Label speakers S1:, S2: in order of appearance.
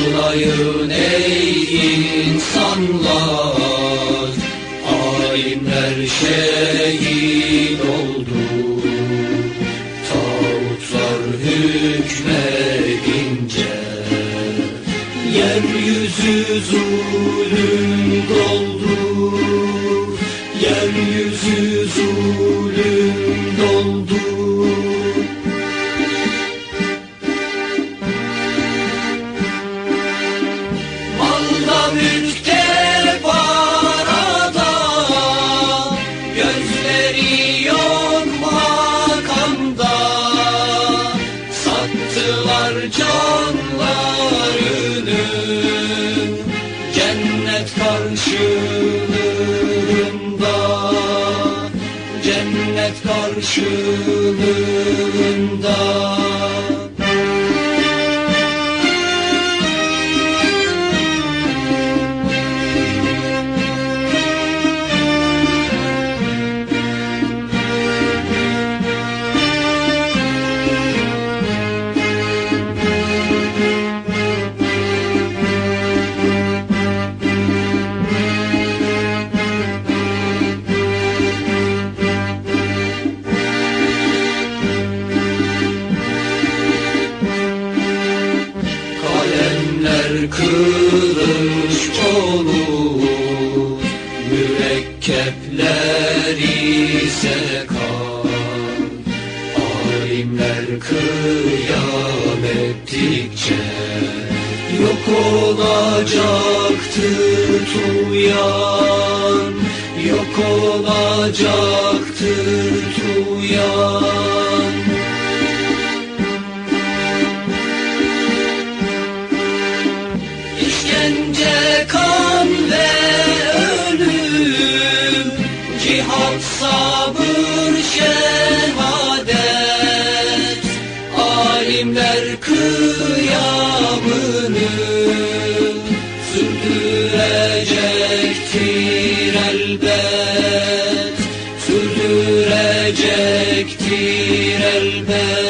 S1: Hatırlayın ey insanlar. Alimler şehit oldu. Tağutlar hükmedince Yeryüzü zulüm doldu. Yeryüzü zulüm karşılığında Cennet karşılığında kılıç olur Mürekkepler ise kan. Alimler kıyam ettikçe Yok olacaktır tuyan cihat sabır şehadet Alimler kıyamını sürdürecektir elbet. Sürdürecektir elbet.